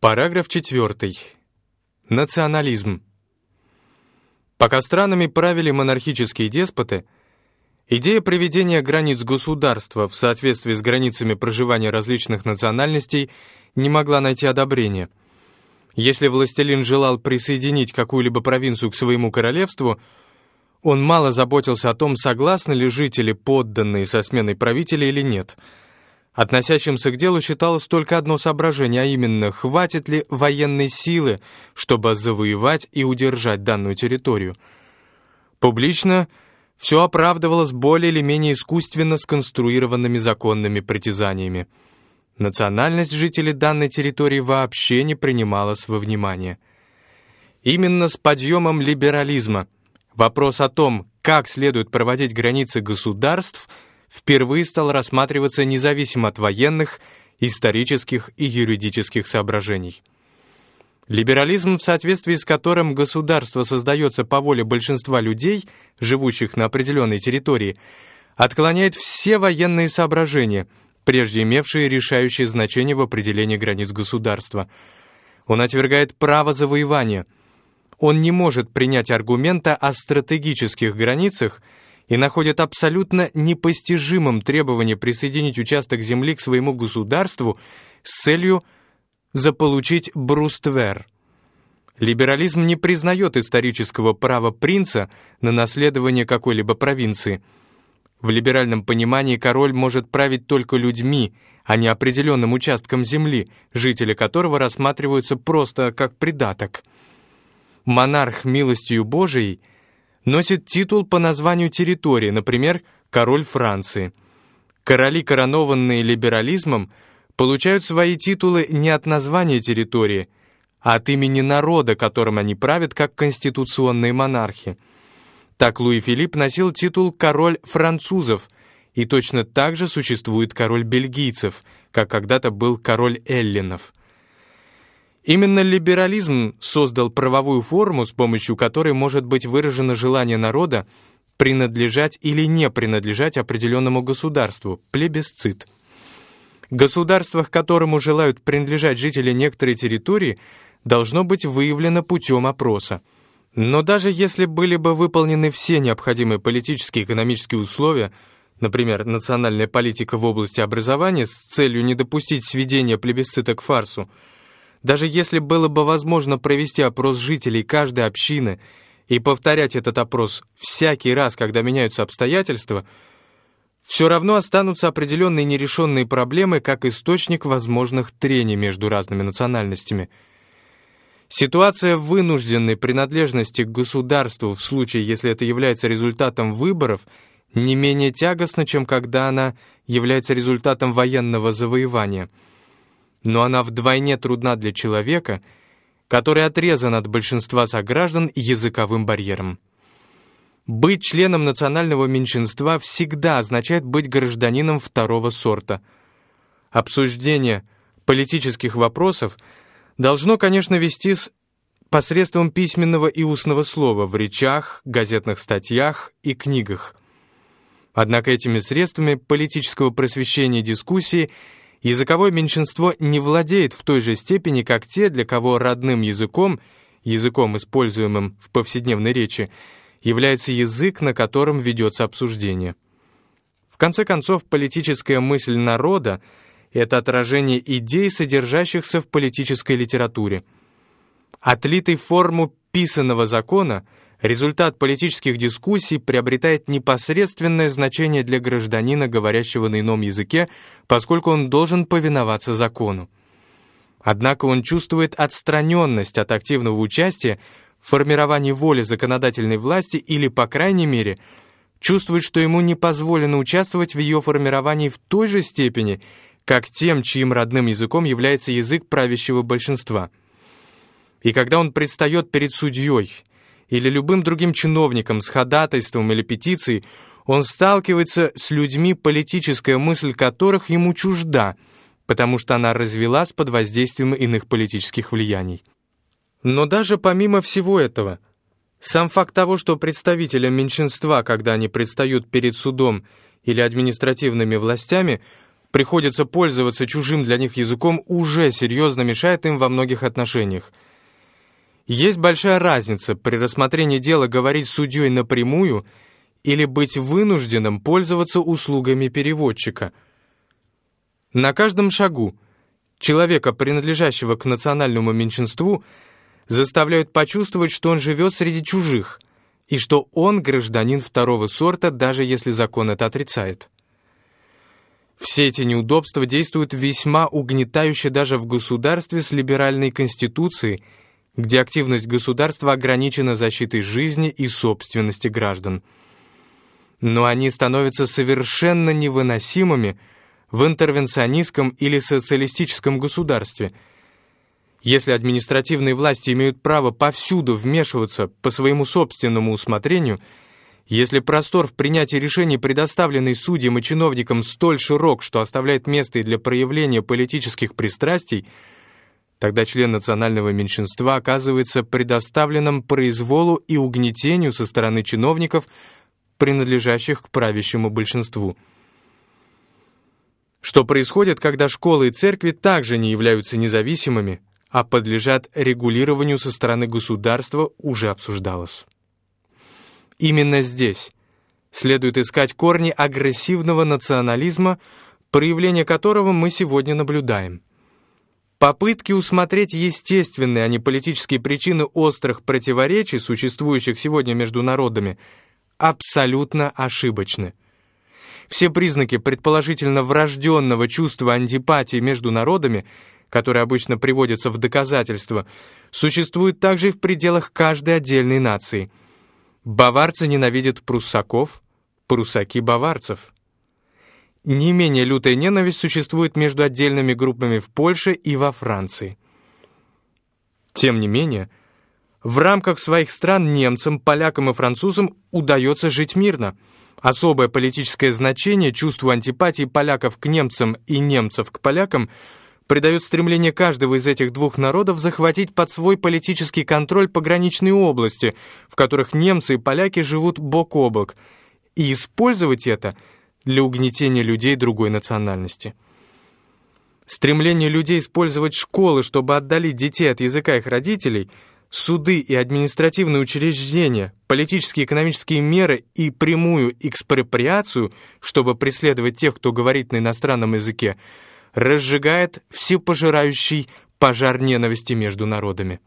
Параграф 4. Национализм. Пока странами правили монархические деспоты, идея приведения границ государства в соответствии с границами проживания различных национальностей не могла найти одобрения. Если властелин желал присоединить какую-либо провинцию к своему королевству, он мало заботился о том, согласны ли жители, подданные со сменой правителя или нет – Относящимся к делу считалось только одно соображение, а именно, хватит ли военной силы, чтобы завоевать и удержать данную территорию. Публично все оправдывалось более или менее искусственно сконструированными законными притязаниями. Национальность жителей данной территории вообще не принималась во внимание. Именно с подъемом либерализма вопрос о том, как следует проводить границы государств – впервые стал рассматриваться независимо от военных, исторических и юридических соображений. Либерализм, в соответствии с которым государство создается по воле большинства людей, живущих на определенной территории, отклоняет все военные соображения, прежде имевшие решающее значение в определении границ государства. Он отвергает право завоевания. Он не может принять аргумента о стратегических границах – и находят абсолютно непостижимым требование присоединить участок земли к своему государству с целью заполучить бруствер. Либерализм не признает исторического права принца на наследование какой-либо провинции. В либеральном понимании король может править только людьми, а не определенным участком земли, жители которого рассматриваются просто как придаток. Монарх милостью Божией – носит титул по названию территории, например, король Франции. Короли, коронованные либерализмом, получают свои титулы не от названия территории, а от имени народа, которым они правят, как конституционные монархи. Так Луи Филипп носил титул «король французов», и точно так же существует король бельгийцев, как когда-то был король эллинов. Именно либерализм создал правовую форму, с помощью которой может быть выражено желание народа принадлежать или не принадлежать определенному государству, плебисцит. Государствах, которому желают принадлежать жители некоторой территории, должно быть выявлено путем опроса. Но даже если были бы выполнены все необходимые политические и экономические условия, например, национальная политика в области образования с целью не допустить сведения плебисцита к фарсу, даже если было бы возможно провести опрос жителей каждой общины и повторять этот опрос всякий раз, когда меняются обстоятельства, все равно останутся определенные нерешенные проблемы как источник возможных трений между разными национальностями. Ситуация вынужденной принадлежности к государству в случае, если это является результатом выборов, не менее тягостна, чем когда она является результатом военного завоевания – но она вдвойне трудна для человека, который отрезан от большинства сограждан языковым барьером. Быть членом национального меньшинства всегда означает быть гражданином второго сорта. Обсуждение политических вопросов должно, конечно, вестись посредством письменного и устного слова в речах, газетных статьях и книгах. Однако этими средствами политического просвещения дискуссии – языковое меньшинство не владеет в той же степени, как те, для кого родным языком, языком, используемым в повседневной речи, является язык, на котором ведется обсуждение. В конце концов, политическая мысль народа — это отражение идей, содержащихся в политической литературе. Отлитый форму писанного закона — результат политических дискуссий приобретает непосредственное значение для гражданина, говорящего на ином языке, поскольку он должен повиноваться закону. Однако он чувствует отстраненность от активного участия в формировании воли законодательной власти или, по крайней мере, чувствует, что ему не позволено участвовать в ее формировании в той же степени, как тем, чьим родным языком является язык правящего большинства. И когда он предстает перед судьей или любым другим чиновником с ходатайством или петицией, он сталкивается с людьми, политическая мысль которых ему чужда, потому что она развелась под воздействием иных политических влияний. Но даже помимо всего этого, сам факт того, что представителям меньшинства, когда они предстают перед судом или административными властями, приходится пользоваться чужим для них языком, уже серьезно мешает им во многих отношениях. Есть большая разница при рассмотрении дела говорить судьей напрямую или быть вынужденным пользоваться услугами переводчика. На каждом шагу человека, принадлежащего к национальному меньшинству, заставляют почувствовать, что он живет среди чужих и что он гражданин второго сорта, даже если закон это отрицает. Все эти неудобства действуют весьма угнетающе даже в государстве с либеральной конституцией, где активность государства ограничена защитой жизни и собственности граждан. Но они становятся совершенно невыносимыми в интервенционистском или социалистическом государстве – если административные власти имеют право повсюду вмешиваться по своему собственному усмотрению, если простор в принятии решений, предоставленный судьям и чиновникам, столь широк, что оставляет место и для проявления политических пристрастий, тогда член национального меньшинства оказывается предоставленным произволу и угнетению со стороны чиновников, принадлежащих к правящему большинству. Что происходит, когда школы и церкви также не являются независимыми, а подлежат регулированию со стороны государства, уже обсуждалось. Именно здесь следует искать корни агрессивного национализма, проявление которого мы сегодня наблюдаем. Попытки усмотреть естественные, а не политические причины острых противоречий, существующих сегодня между народами, абсолютно ошибочны. Все признаки предположительно врожденного чувства антипатии между народами – которые обычно приводятся в доказательство, существуют также и в пределах каждой отдельной нации. Баварцы ненавидят пруссаков, пруссаки — баварцев. Не менее лютая ненависть существует между отдельными группами в Польше и во Франции. Тем не менее, в рамках своих стран немцам, полякам и французам удается жить мирно. Особое политическое значение чувству антипатии поляков к немцам и немцев к полякам – придает стремление каждого из этих двух народов захватить под свой политический контроль пограничные области, в которых немцы и поляки живут бок о бок, и использовать это для угнетения людей другой национальности. Стремление людей использовать школы, чтобы отдалить детей от языка их родителей, суды и административные учреждения, политические и экономические меры и прямую экспроприацию, чтобы преследовать тех, кто говорит на иностранном языке – разжигает всепожирающий пожар ненависти между народами.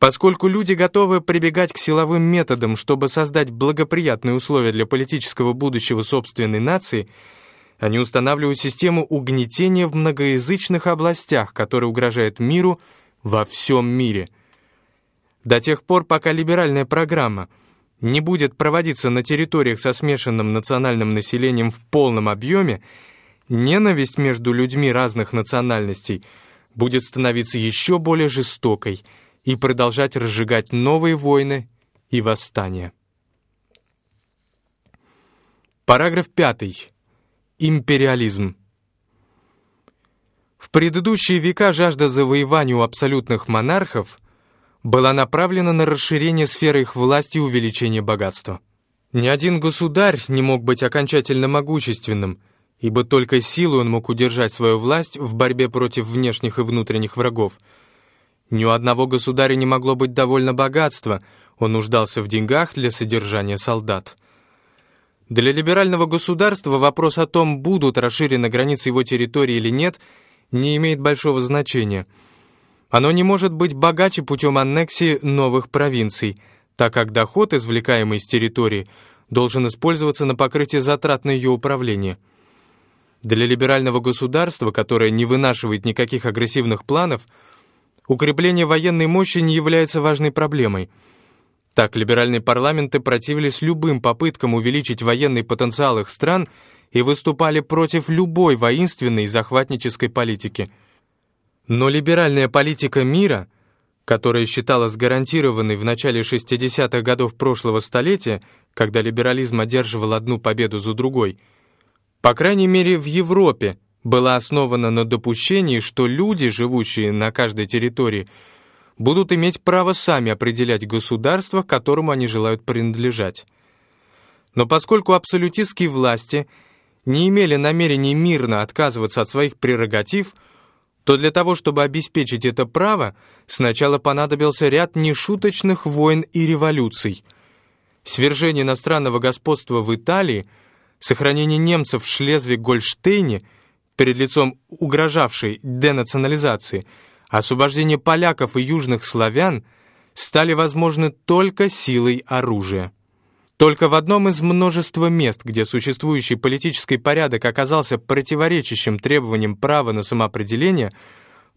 Поскольку люди готовы прибегать к силовым методам, чтобы создать благоприятные условия для политического будущего собственной нации, они устанавливают систему угнетения в многоязычных областях, которая угрожает миру во всем мире. До тех пор, пока либеральная программа не будет проводиться на территориях со смешанным национальным населением в полном объеме, ненависть между людьми разных национальностей будет становиться еще более жестокой и продолжать разжигать новые войны и восстания. Параграф 5. Империализм. В предыдущие века жажда завоевания у абсолютных монархов была направлена на расширение сферы их власти и увеличение богатства. Ни один государь не мог быть окончательно могущественным – ибо только силой он мог удержать свою власть в борьбе против внешних и внутренних врагов. Ни у одного государя не могло быть довольно богатства, он нуждался в деньгах для содержания солдат. Для либерального государства вопрос о том, будут расширены границы его территории или нет, не имеет большого значения. Оно не может быть богаче путем аннексии новых провинций, так как доход, извлекаемый из территории, должен использоваться на покрытие затрат на ее управление – для либерального государства, которое не вынашивает никаких агрессивных планов, укрепление военной мощи не является важной проблемой. Так, либеральные парламенты противились любым попыткам увеличить военный потенциал их стран и выступали против любой воинственной захватнической политики. Но либеральная политика мира, которая считалась гарантированной в начале 60-х годов прошлого столетия, когда либерализм одерживал одну победу за другой – по крайней мере в Европе, была основана на допущении, что люди, живущие на каждой территории, будут иметь право сами определять государство, которому они желают принадлежать. Но поскольку абсолютистские власти не имели намерений мирно отказываться от своих прерогатив, то для того, чтобы обеспечить это право, сначала понадобился ряд нешуточных войн и революций. Свержение иностранного господства в Италии, сохранение немцев в Шлезвиг-Гольштейне перед лицом угрожавшей денационализации, освобождение поляков и южных славян стали возможны только силой оружия. Только в одном из множества мест, где существующий политический порядок оказался противоречащим требованиям права на самоопределение,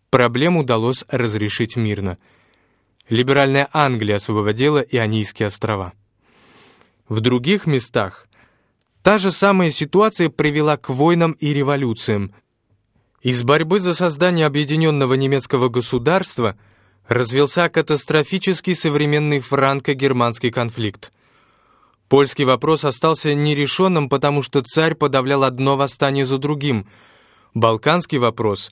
проблему удалось разрешить мирно. Либеральная Англия освободила Ионийские острова. В других местах та же самая ситуация привела к войнам и революциям. Из борьбы за создание объединенного немецкого государства развился катастрофический современный франко-германский конфликт – Польский вопрос остался нерешенным, потому что царь подавлял одно восстание за другим. Балканский вопрос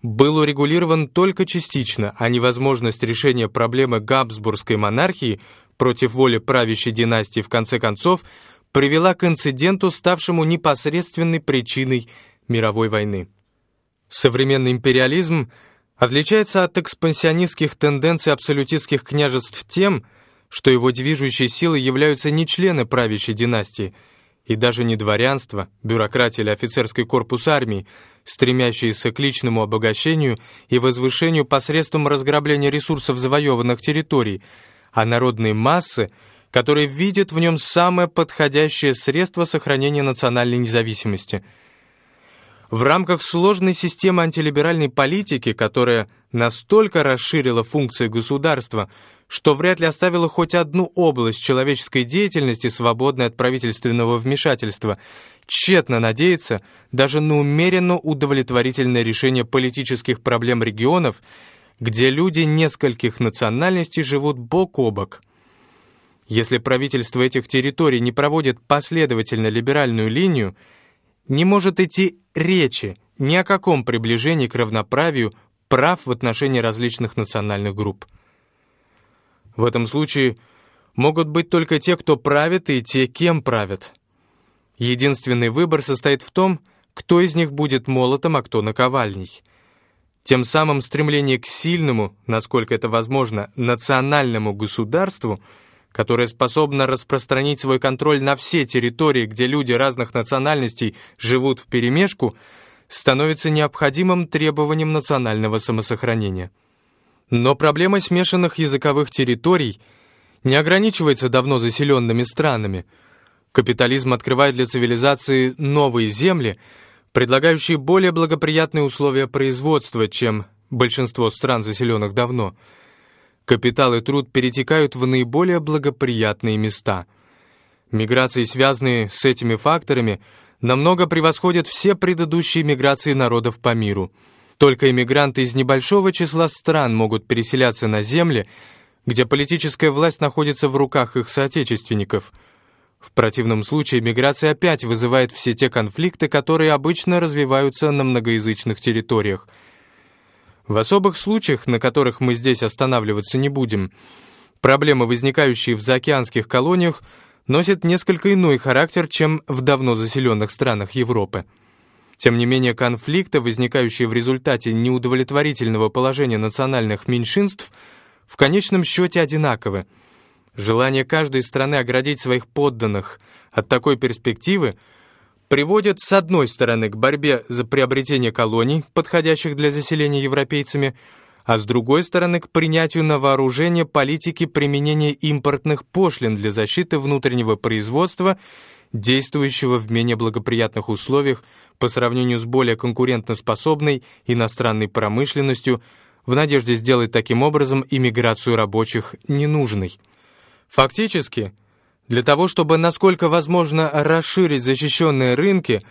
был урегулирован только частично, а невозможность решения проблемы Габсбургской монархии против воли правящей династии в конце концов привела к инциденту, ставшему непосредственной причиной мировой войны. Современный империализм отличается от экспансионистских тенденций абсолютистских княжеств тем, что его движущей силой являются не члены правящей династии, и даже не дворянство, бюрократия или офицерский корпус армии, стремящиеся к личному обогащению и возвышению посредством разграбления ресурсов завоеванных территорий, а народные массы, которые видят в нем самое подходящее средство сохранения национальной независимости. В рамках сложной системы антилиберальной политики, которая настолько расширила функции государства, что вряд ли оставило хоть одну область человеческой деятельности, свободной от правительственного вмешательства, тщетно надеяться даже на умеренно удовлетворительное решение политических проблем регионов, где люди нескольких национальностей живут бок о бок. Если правительство этих территорий не проводит последовательно либеральную линию, не может идти речи ни о каком приближении к равноправию прав в отношении различных национальных групп. В этом случае могут быть только те, кто правит, и те, кем правят. Единственный выбор состоит в том, кто из них будет молотом, а кто наковальней. Тем самым стремление к сильному, насколько это возможно, национальному государству, которое способно распространить свой контроль на все территории, где люди разных национальностей живут вперемешку, становится необходимым требованием национального самосохранения. Но проблема смешанных языковых территорий не ограничивается давно заселенными странами. Капитализм открывает для цивилизации новые земли, предлагающие более благоприятные условия производства, чем большинство стран, заселенных давно. Капитал и труд перетекают в наиболее благоприятные места. Миграции, связанные с этими факторами, намного превосходят все предыдущие миграции народов по миру – только иммигранты из небольшого числа стран могут переселяться на земли, где политическая власть находится в руках их соотечественников. В противном случае миграция опять вызывает все те конфликты, которые обычно развиваются на многоязычных территориях. В особых случаях, на которых мы здесь останавливаться не будем, проблемы, возникающие в заокеанских колониях, носят несколько иной характер, чем в давно заселенных странах Европы. Тем не менее, конфликты, возникающие в результате неудовлетворительного положения национальных меньшинств, в конечном счете одинаковы. Желание каждой страны оградить своих подданных от такой перспективы приводит, с одной стороны, к борьбе за приобретение колоний, подходящих для заселения европейцами, а с другой стороны, к принятию на вооружение политики применения импортных пошлин для защиты внутреннего производства действующего в менее благоприятных условиях по сравнению с более конкурентоспособной иностранной промышленностью в надежде сделать таким образом иммиграцию рабочих ненужной. Фактически, для того, чтобы насколько возможно расширить защищенные рынки,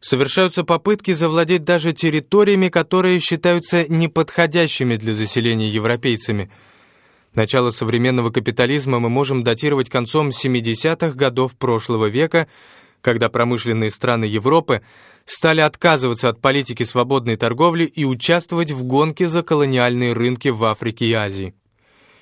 совершаются попытки завладеть даже территориями, которые считаются неподходящими для заселения европейцами – Начало современного капитализма мы можем датировать концом 70-х годов прошлого века, когда промышленные страны Европы стали отказываться от политики свободной торговли и участвовать в гонке за колониальные рынки в Африке и Азии.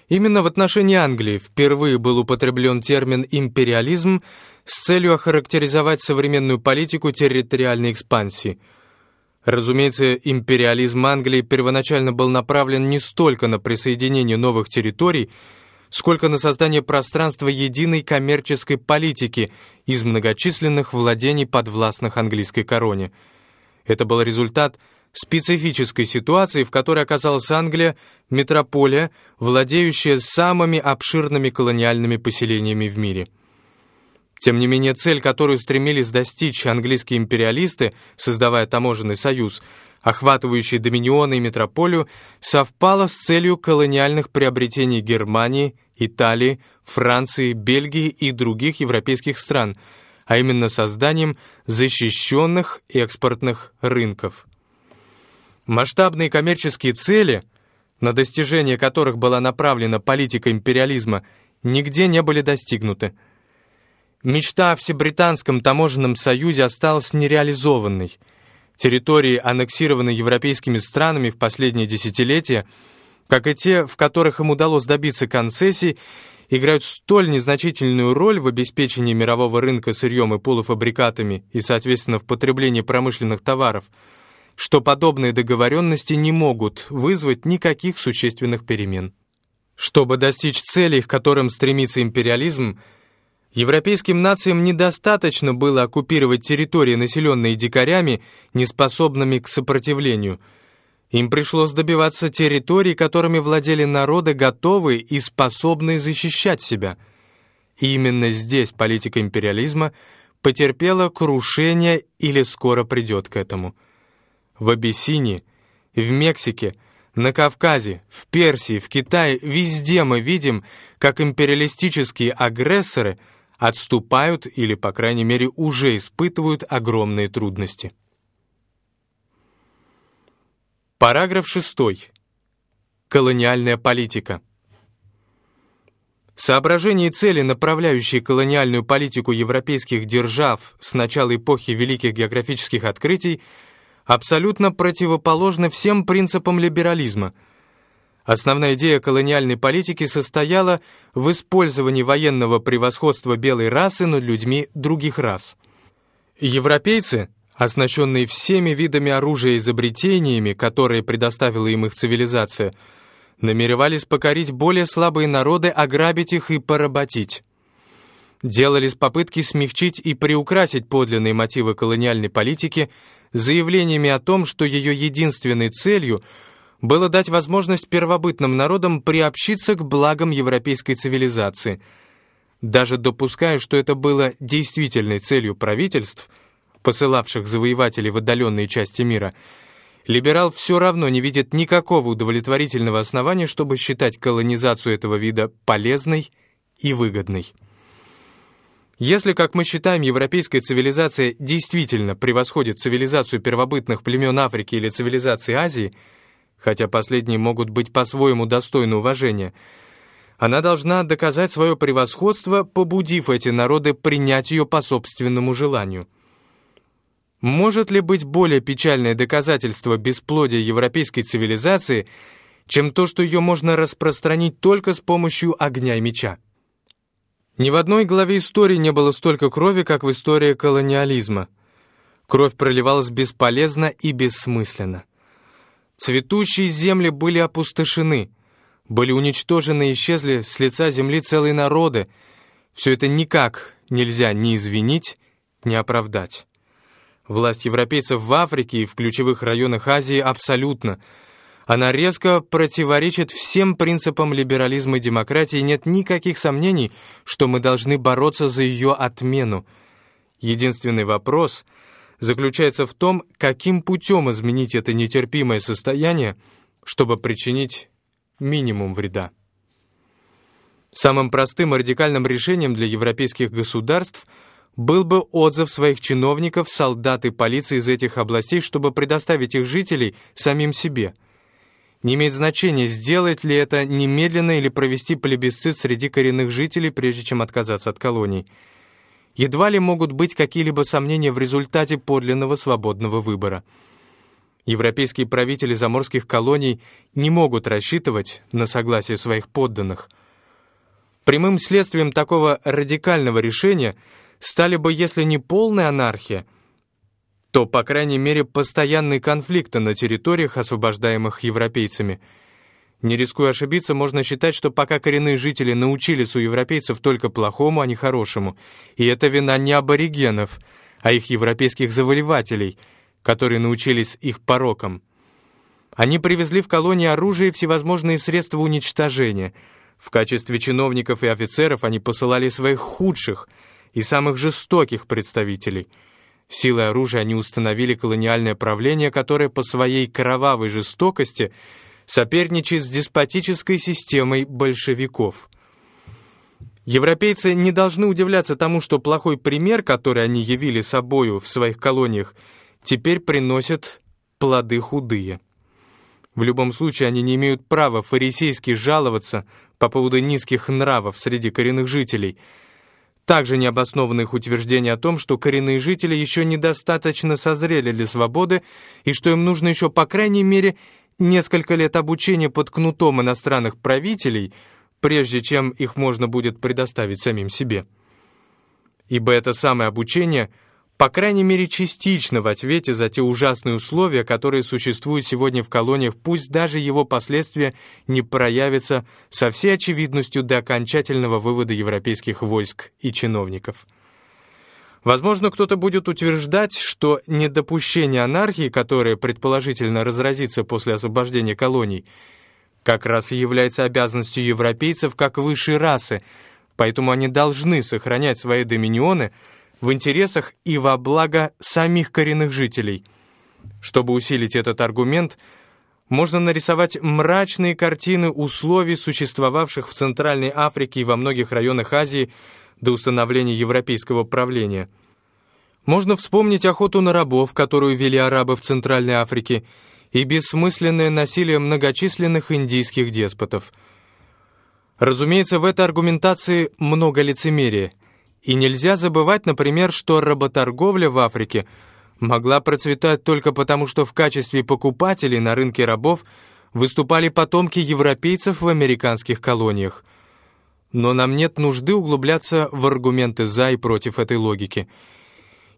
Именно в отношении Англии впервые был употреблен термин «империализм», с целью охарактеризовать современную политику территориальной экспансии. Разумеется, империализм Англии первоначально был направлен не столько на присоединение новых территорий, сколько на создание пространства единой коммерческой политики из многочисленных владений подвластных английской короне. Это был результат специфической ситуации, в которой оказалась Англия, метрополия, владеющая самыми обширными колониальными поселениями в мире. Тем не менее, цель, которую стремились достичь английские империалисты, создавая таможенный союз – охватывающий доминионы и метрополию, совпало с целью колониальных приобретений Германии, Италии, Франции, Бельгии и других европейских стран, а именно созданием защищенных экспортных рынков. Масштабные коммерческие цели, на достижение которых была направлена политика империализма, нигде не были достигнуты. Мечта о Всебританском таможенном союзе осталась нереализованной – Территории, аннексированные европейскими странами в последние десятилетия, как и те, в которых им удалось добиться концессий, играют столь незначительную роль в обеспечении мирового рынка сырьем и полуфабрикатами и, соответственно, в потреблении промышленных товаров, что подобные договоренности не могут вызвать никаких существенных перемен. Чтобы достичь целей, к которым стремится империализм, Европейским нациям недостаточно было оккупировать территории, населенные дикарями, неспособными к сопротивлению. Им пришлось добиваться территорий, которыми владели народы, готовые и способные защищать себя. И именно здесь политика империализма потерпела крушение или скоро придет к этому. В Абиссинии, в Мексике, на Кавказе, в Персии, в Китае, везде мы видим, как империалистические агрессоры – отступают или, по крайней мере, уже испытывают огромные трудности. Параграф 6. Колониальная политика. Соображения и цели, направляющие колониальную политику европейских держав с начала эпохи великих географических открытий, абсолютно противоположны всем принципам либерализма – Основная идея колониальной политики состояла в использовании военного превосходства белой расы над людьми других рас. Европейцы, оснащенные всеми видами оружия и изобретениями, которые предоставила им их цивилизация, намеревались покорить более слабые народы, ограбить их и поработить. Делались попытки смягчить и приукрасить подлинные мотивы колониальной политики заявлениями о том, что ее единственной целью – было дать возможность первобытным народам приобщиться к благам европейской цивилизации. Даже допуская, что это было действительной целью правительств, посылавших завоевателей в отдаленные части мира, либерал все равно не видит никакого удовлетворительного основания, чтобы считать колонизацию этого вида полезной и выгодной. Если, как мы считаем, европейская цивилизация действительно превосходит цивилизацию первобытных племен Африки или цивилизации Азии – хотя последние могут быть по-своему достойны уважения. Она должна доказать свое превосходство, побудив эти народы принять ее по собственному желанию. Может ли быть более печальное доказательство бесплодия европейской цивилизации, чем то, что ее можно распространить только с помощью огня и меча? Ни в одной главе истории не было столько крови, как в истории колониализма. Кровь проливалась бесполезно и бессмысленно. Цветущие земли были опустошены, были уничтожены и исчезли с лица земли целые народы. Все это никак нельзя ни извинить, ни оправдать. Власть европейцев в Африке и в ключевых районах Азии абсолютно. Она резко противоречит всем принципам либерализма и демократии, нет никаких сомнений, что мы должны бороться за ее отмену. Единственный вопрос — заключается в том, каким путем изменить это нетерпимое состояние, чтобы причинить минимум вреда. Самым простым и радикальным решением для европейских государств был бы отзыв своих чиновников, солдат и полиции из этих областей, чтобы предоставить их жителей самим себе. Не имеет значения, сделать ли это немедленно или провести плебисцит среди коренных жителей, прежде чем отказаться от колоний – едва ли могут быть какие-либо сомнения в результате подлинного свободного выбора. Европейские правители заморских колоний не могут рассчитывать на согласие своих подданных. Прямым следствием такого радикального решения стали бы, если не полная анархия, то, по крайней мере, постоянные конфликты на территориях, освобождаемых европейцами. Не рискуя ошибиться, можно считать, что пока коренные жители научились у европейцев только плохому, а не хорошему, и это вина не аборигенов, а их европейских завоевателей, которые научились их порокам. Они привезли в колонии оружие и всевозможные средства уничтожения. В качестве чиновников и офицеров они посылали своих худших и самых жестоких представителей. Силой оружия они установили колониальное правление, которое по своей кровавой жестокости соперничает с деспотической системой большевиков. Европейцы не должны удивляться тому, что плохой пример, который они явили собою в своих колониях, теперь приносит плоды худые. В любом случае, они не имеют права фарисейски жаловаться по поводу низких нравов среди коренных жителей. Также необоснованно их утверждение о том, что коренные жители еще недостаточно созрели для свободы и что им нужно еще, по крайней мере, несколько лет обучения под кнутом иностранных правителей, прежде чем их можно будет предоставить самим себе. Ибо это самое обучение – по крайней мере частично в ответе за те ужасные условия, которые существуют сегодня в колониях, пусть даже его последствия не проявятся со всей очевидностью до окончательного вывода европейских войск и чиновников. Возможно, кто-то будет утверждать, что недопущение анархии, которая предположительно разразится после освобождения колоний, как раз и является обязанностью европейцев как высшей расы, поэтому они должны сохранять свои доминионы – в интересах и во благо самих коренных жителей. Чтобы усилить этот аргумент, можно нарисовать мрачные картины условий, существовавших в Центральной Африке и во многих районах Азии до установления европейского правления. Можно вспомнить охоту на рабов, которую вели арабы в Центральной Африке, и бессмысленное насилие многочисленных индийских деспотов. Разумеется, в этой аргументации много лицемерия – и нельзя забывать, например, что работорговля в Африке могла процветать только потому, что в качестве покупателей на рынке рабов выступали потомки европейцев в американских колониях. Но нам нет нужды углубляться в аргументы «за» и против этой логики.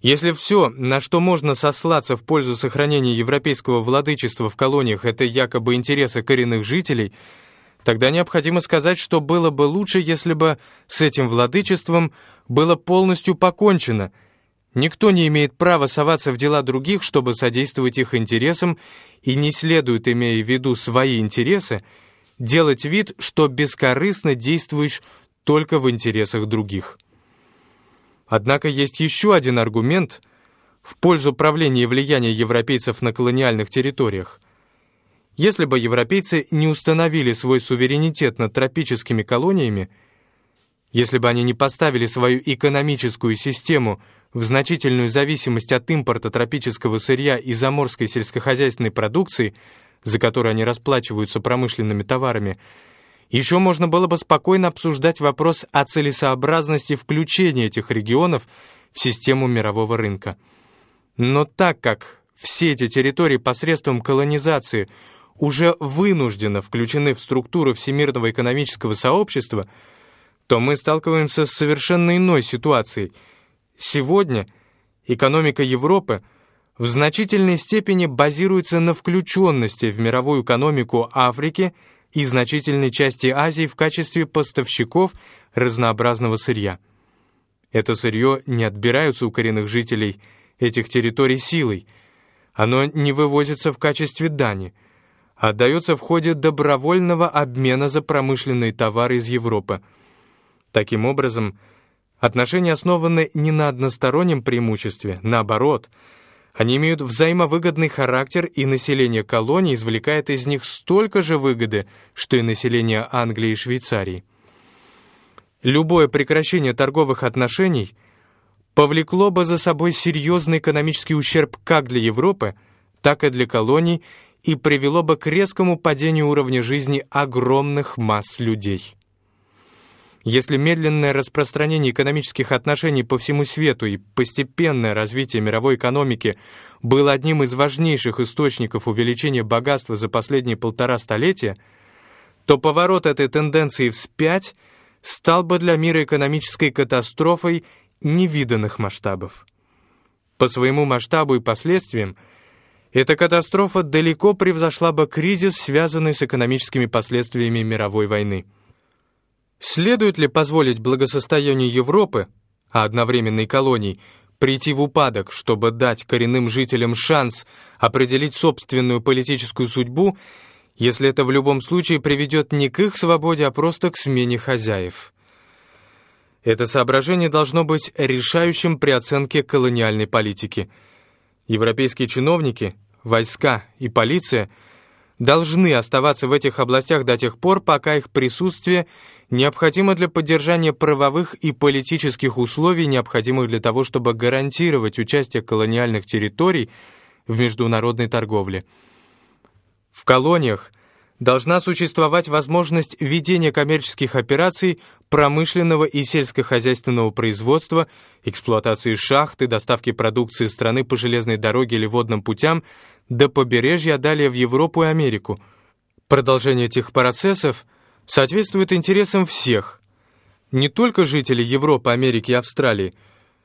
Если все, на что можно сослаться в пользу сохранения европейского владычества в колониях, это якобы интересы коренных жителей – Тогда необходимо сказать, что было бы лучше, если бы с этим владычеством было полностью покончено. Никто не имеет права соваться в дела других, чтобы содействовать их интересам, и не следует, имея в виду свои интересы, делать вид, что бескорыстно действуешь только в интересах других. Однако есть еще один аргумент в пользу правления и влияния европейцев на колониальных территориях. Если бы европейцы не установили свой суверенитет над тропическими колониями, если бы они не поставили свою экономическую систему в значительную зависимость от импорта тропического сырья и заморской сельскохозяйственной продукции, за которую они расплачиваются промышленными товарами, еще можно было бы спокойно обсуждать вопрос о целесообразности включения этих регионов в систему мирового рынка. Но так как все эти территории посредством колонизации – уже вынужденно включены в структуру всемирного экономического сообщества, то мы сталкиваемся с совершенно иной ситуацией. Сегодня экономика Европы в значительной степени базируется на включенности в мировую экономику Африки и значительной части Азии в качестве поставщиков разнообразного сырья. Это сырье не отбираются у коренных жителей этих территорий силой, оно не вывозится в качестве дани – отдается в ходе добровольного обмена за промышленные товары из Европы. Таким образом, отношения основаны не на одностороннем преимуществе, наоборот, они имеют взаимовыгодный характер, и население колоний извлекает из них столько же выгоды, что и население Англии и Швейцарии. Любое прекращение торговых отношений повлекло бы за собой серьезный экономический ущерб как для Европы, так и для колоний и привело бы к резкому падению уровня жизни огромных масс людей. Если медленное распространение экономических отношений по всему свету и постепенное развитие мировой экономики было одним из важнейших источников увеличения богатства за последние полтора столетия, то поворот этой тенденции вспять стал бы для мира экономической катастрофой невиданных масштабов. По своему масштабу и последствиям эта катастрофа далеко превзошла бы кризис, связанный с экономическими последствиями мировой войны. Следует ли позволить благосостоянию Европы, а одновременно и колоний, прийти в упадок, чтобы дать коренным жителям шанс определить собственную политическую судьбу, если это в любом случае приведет не к их свободе, а просто к смене хозяев? Это соображение должно быть решающим при оценке колониальной политики. Европейские чиновники, войска и полиция должны оставаться в этих областях до тех пор, пока их присутствие необходимо для поддержания правовых и политических условий, необходимых для того, чтобы гарантировать участие колониальных территорий в международной торговле. В колониях должна существовать возможность ведения коммерческих операций промышленного и сельскохозяйственного производства, эксплуатации шахты, доставки продукции страны по железной дороге или водным путям до побережья, а далее в Европу и Америку. Продолжение этих процессов соответствует интересам всех, не только жителей Европы, Америки и Австралии,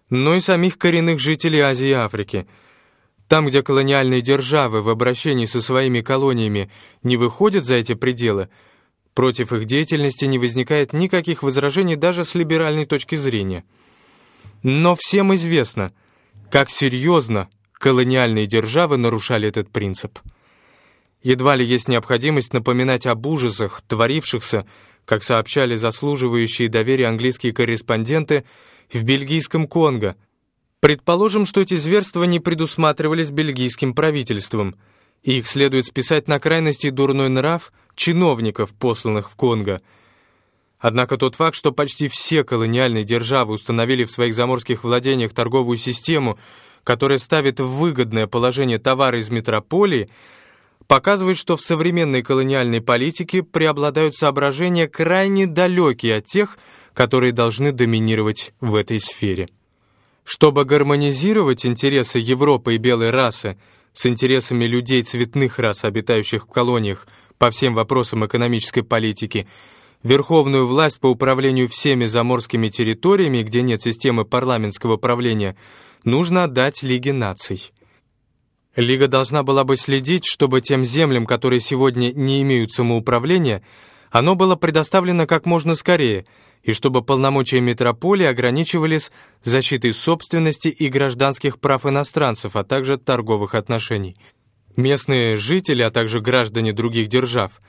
но и самих коренных жителей Азии и Африки – там, где колониальные державы в обращении со своими колониями не выходят за эти пределы, против их деятельности не возникает никаких возражений даже с либеральной точки зрения. Но всем известно, как серьезно колониальные державы нарушали этот принцип. Едва ли есть необходимость напоминать об ужасах, творившихся, как сообщали заслуживающие доверия английские корреспонденты, в бельгийском Конго – Предположим, что эти зверства не предусматривались бельгийским правительством, и их следует списать на крайности дурной нрав чиновников, посланных в Конго. Однако тот факт, что почти все колониальные державы установили в своих заморских владениях торговую систему, которая ставит в выгодное положение товары из метрополии, показывает, что в современной колониальной политике преобладают соображения крайне далекие от тех, которые должны доминировать в этой сфере. Чтобы гармонизировать интересы Европы и белой расы с интересами людей цветных рас, обитающих в колониях по всем вопросам экономической политики, верховную власть по управлению всеми заморскими территориями, где нет системы парламентского правления, нужно отдать Лиге наций. Лига должна была бы следить, чтобы тем землям, которые сегодня не имеют самоуправления, оно было предоставлено как можно скорее – и чтобы полномочия метрополии ограничивались защитой собственности и гражданских прав иностранцев, а также торговых отношений. Местные жители, а также граждане других держав,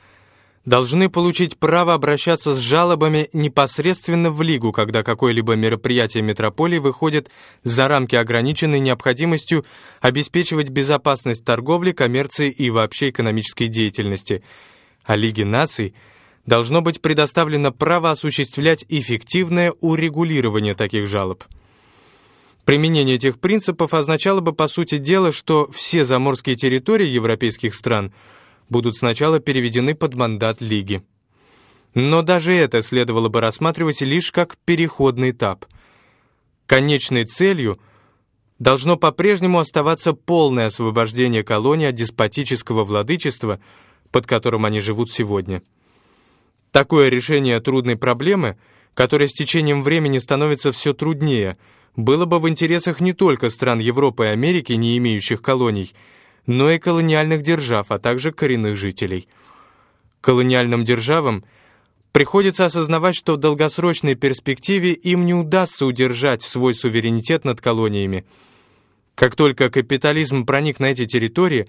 должны получить право обращаться с жалобами непосредственно в Лигу, когда какое-либо мероприятие метрополии выходит за рамки ограниченной необходимостью обеспечивать безопасность торговли, коммерции и вообще экономической деятельности. А Лиге наций – должно быть предоставлено право осуществлять эффективное урегулирование таких жалоб. Применение этих принципов означало бы, по сути дела, что все заморские территории европейских стран будут сначала переведены под мандат Лиги. Но даже это следовало бы рассматривать лишь как переходный этап. Конечной целью должно по-прежнему оставаться полное освобождение колоний от деспотического владычества, под которым они живут сегодня. Такое решение трудной проблемы, которая с течением времени становится все труднее, было бы в интересах не только стран Европы и Америки, не имеющих колоний, но и колониальных держав, а также коренных жителей. Колониальным державам приходится осознавать, что в долгосрочной перспективе им не удастся удержать свой суверенитет над колониями. Как только капитализм проник на эти территории,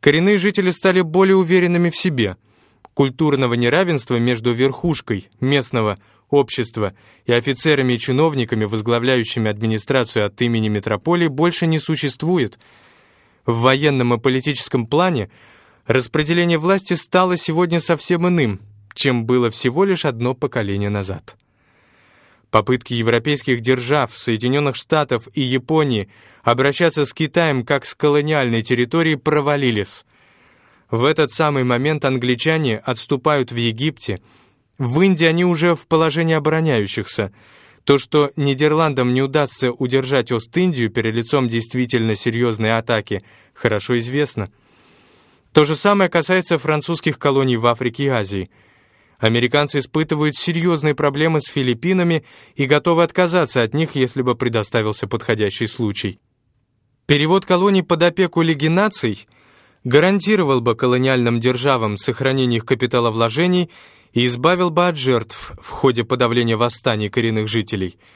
коренные жители стали более уверенными в себе – Культурного неравенства между верхушкой местного общества и офицерами и чиновниками, возглавляющими администрацию от имени метрополии, больше не существует. В военном и политическом плане распределение власти стало сегодня совсем иным, чем было всего лишь одно поколение назад. Попытки европейских держав, Соединенных Штатов и Японии обращаться с Китаем как с колониальной территорией провалились. В этот самый момент англичане отступают в Египте. В Индии они уже в положении обороняющихся. То, что Нидерландам не удастся удержать Ост-Индию перед лицом действительно серьезной атаки, хорошо известно. То же самое касается французских колоний в Африке и Азии. Американцы испытывают серьезные проблемы с Филиппинами и готовы отказаться от них, если бы предоставился подходящий случай. Перевод колоний под опеку Лиги наций гарантировал бы колониальным державам сохранение их капиталовложений и избавил бы от жертв в ходе подавления восстаний коренных жителей –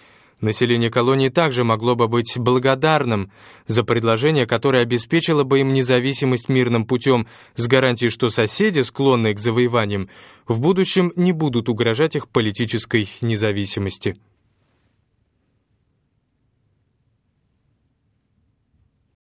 Население колонии также могло бы быть благодарным за предложение, которое обеспечило бы им независимость мирным путем с гарантией, что соседи, склонные к завоеваниям, в будущем не будут угрожать их политической независимости.